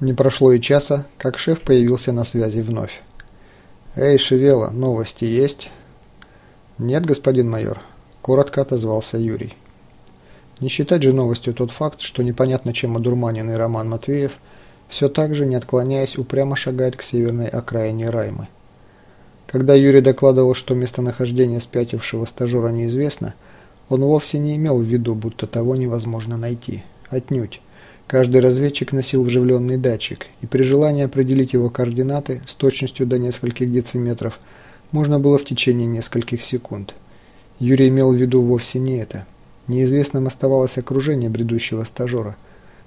Не прошло и часа, как шеф появился на связи вновь. «Эй, Шевела, новости есть?» «Нет, господин майор», – коротко отозвался Юрий. Не считать же новостью тот факт, что непонятно чем одурманенный Роман Матвеев все так же, не отклоняясь, упрямо шагает к северной окраине Раймы. Когда Юрий докладывал, что местонахождение спятившего стажера неизвестно, он вовсе не имел в виду, будто того невозможно найти. Отнюдь. Каждый разведчик носил вживленный датчик, и при желании определить его координаты с точностью до нескольких дециметров можно было в течение нескольких секунд. Юрий имел в виду вовсе не это. Неизвестным оставалось окружение бредущего стажера.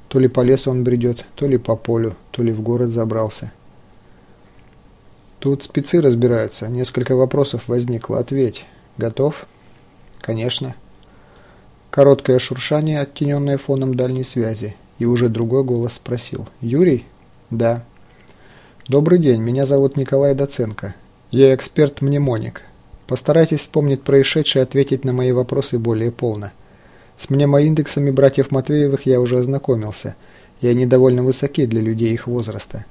То ли по лесу он бредет, то ли по полю, то ли в город забрался. Тут спецы разбираются. Несколько вопросов возникло. Ответь. Готов? Конечно. Короткое шуршание, оттененное фоном дальней связи. И уже другой голос спросил. «Юрий?» «Да». «Добрый день, меня зовут Николай Доценко. Я эксперт-мнемоник. Постарайтесь вспомнить происшедшее и ответить на мои вопросы более полно. С мнемоиндексами братьев Матвеевых я уже ознакомился, и они довольно высоки для людей их возраста.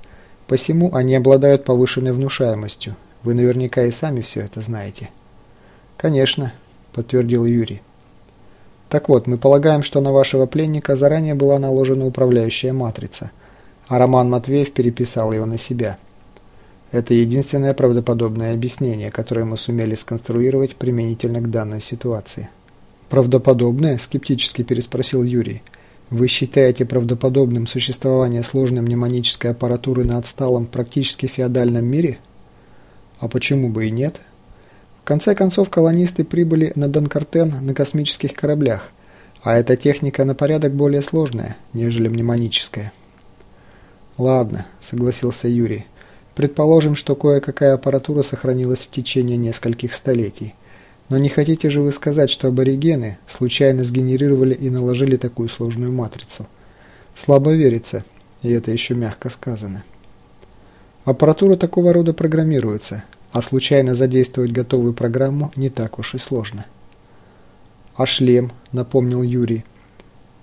Посему они обладают повышенной внушаемостью. Вы наверняка и сами все это знаете». «Конечно», – подтвердил Юрий. Так вот, мы полагаем, что на вашего пленника заранее была наложена управляющая матрица, а Роман Матвеев переписал ее на себя. Это единственное правдоподобное объяснение, которое мы сумели сконструировать применительно к данной ситуации. «Правдоподобное?» – скептически переспросил Юрий. «Вы считаете правдоподобным существование сложной мнемонической аппаратуры на отсталом, практически феодальном мире?» «А почему бы и нет?» В конце концов, колонисты прибыли на Донкартен на космических кораблях, а эта техника на порядок более сложная, нежели мнемоническая. «Ладно», — согласился Юрий. «Предположим, что кое-какая аппаратура сохранилась в течение нескольких столетий. Но не хотите же вы сказать, что аборигены случайно сгенерировали и наложили такую сложную матрицу? Слабо верится, и это еще мягко сказано. Аппаратура такого рода программируется, а случайно задействовать готовую программу не так уж и сложно. «А шлем?» – напомнил Юрий.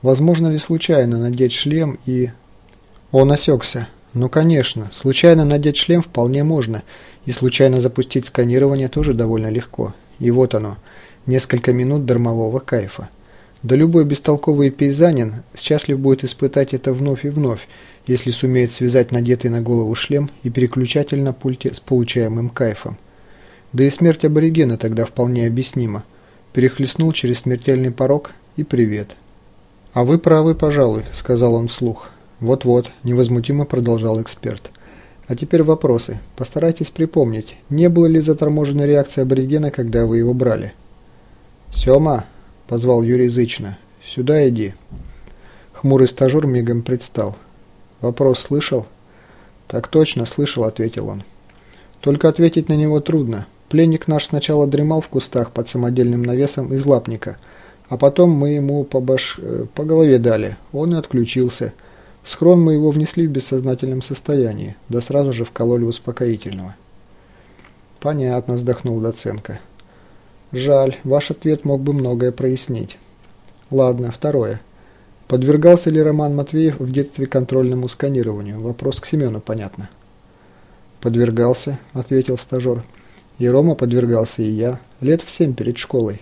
«Возможно ли случайно надеть шлем и...» Он осекся. «Ну, конечно, случайно надеть шлем вполне можно, и случайно запустить сканирование тоже довольно легко. И вот оно, несколько минут дармового кайфа. Да любой бестолковый пейзанин счастлив будет испытать это вновь и вновь, если сумеет связать надетый на голову шлем и переключатель на пульте с получаемым кайфом. Да и смерть аборигена тогда вполне объяснима. Перехлестнул через смертельный порог и привет. «А вы правы, пожалуй», — сказал он вслух. «Вот-вот», — невозмутимо продолжал эксперт. «А теперь вопросы. Постарайтесь припомнить, не было ли заторможенной реакции аборигена, когда вы его брали?» «Сема», — позвал Юрий зычно, — «сюда иди». Хмурый стажер мигом предстал. «Вопрос слышал?» «Так точно, слышал», — ответил он. «Только ответить на него трудно. Пленник наш сначала дремал в кустах под самодельным навесом из лапника, а потом мы ему по, баш... Э, по голове дали. Он и отключился. В схрон мы его внесли в бессознательном состоянии, да сразу же вкололи успокоительного». «Понятно», — вздохнул Доценко. «Жаль, ваш ответ мог бы многое прояснить». «Ладно, второе. Подвергался ли Роман Матвеев в детстве контрольному сканированию? Вопрос к Семену, понятно. «Подвергался», — ответил стажер. «И Рома подвергался, и я. Лет в семь перед школой.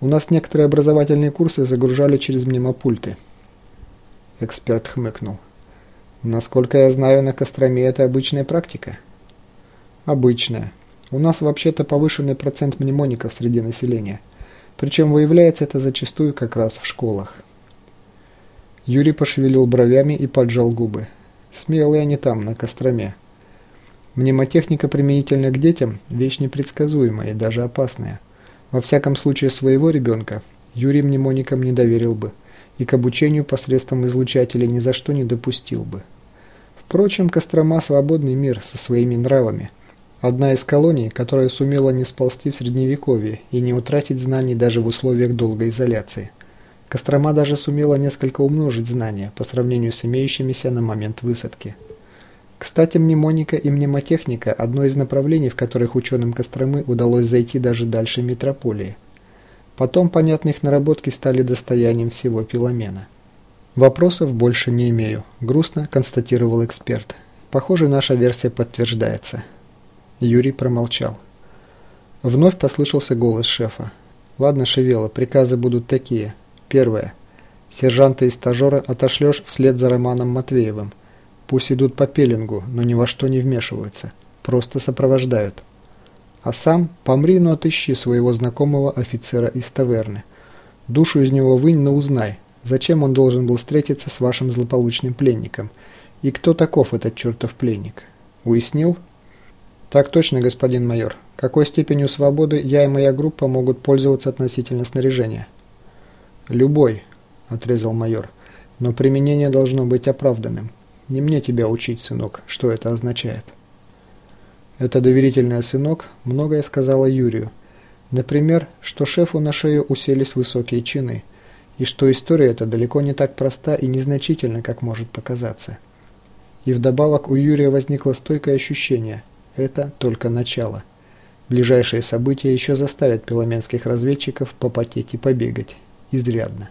У нас некоторые образовательные курсы загружали через мнемопульты». Эксперт хмыкнул. «Насколько я знаю, на Костроме это обычная практика?» «Обычная. У нас вообще-то повышенный процент мнемоников среди населения. Причем выявляется это зачастую как раз в школах». Юрий пошевелил бровями и поджал губы. Смелые они там, на Костроме. Мнемотехника применительно к детям – вещь непредсказуемая и даже опасная. Во всяком случае своего ребенка Юрий мнемоникам не доверил бы и к обучению посредством излучателя ни за что не допустил бы. Впрочем, Кострома – свободный мир со своими нравами. Одна из колоний, которая сумела не сползти в Средневековье и не утратить знаний даже в условиях долгой изоляции – Кострома даже сумела несколько умножить знания по сравнению с имеющимися на момент высадки. Кстати, мнемоника и мнемотехника – одно из направлений, в которых ученым Костромы удалось зайти даже дальше метрополии. Потом понятные их наработки стали достоянием всего Пеломена. «Вопросов больше не имею», – грустно констатировал эксперт. «Похоже, наша версия подтверждается». Юрий промолчал. Вновь послышался голос шефа. «Ладно, Шевела, приказы будут такие. Первое. Сержанта и стажера отошлешь вслед за Романом Матвеевым. Пусть идут по пеленгу, но ни во что не вмешиваются. Просто сопровождают. А сам помри, но отыщи своего знакомого офицера из таверны. Душу из него вынь, но узнай, зачем он должен был встретиться с вашим злополучным пленником. И кто таков этот чертов пленник? Уяснил? Так точно, господин майор. Какой степенью свободы я и моя группа могут пользоваться относительно снаряжения? Любой, отрезал майор. Но применение должно быть оправданным. Не мне тебя учить, сынок, что это означает. Это доверительная сынок многое сказала Юрию. Например, что шефу на шею уселись высокие чины, и что история эта далеко не так проста и незначительна, как может показаться. И вдобавок у Юрия возникло стойкое ощущение – это только начало. Ближайшие события еще заставят пеломенских разведчиков попотеть и побегать. Изрядно.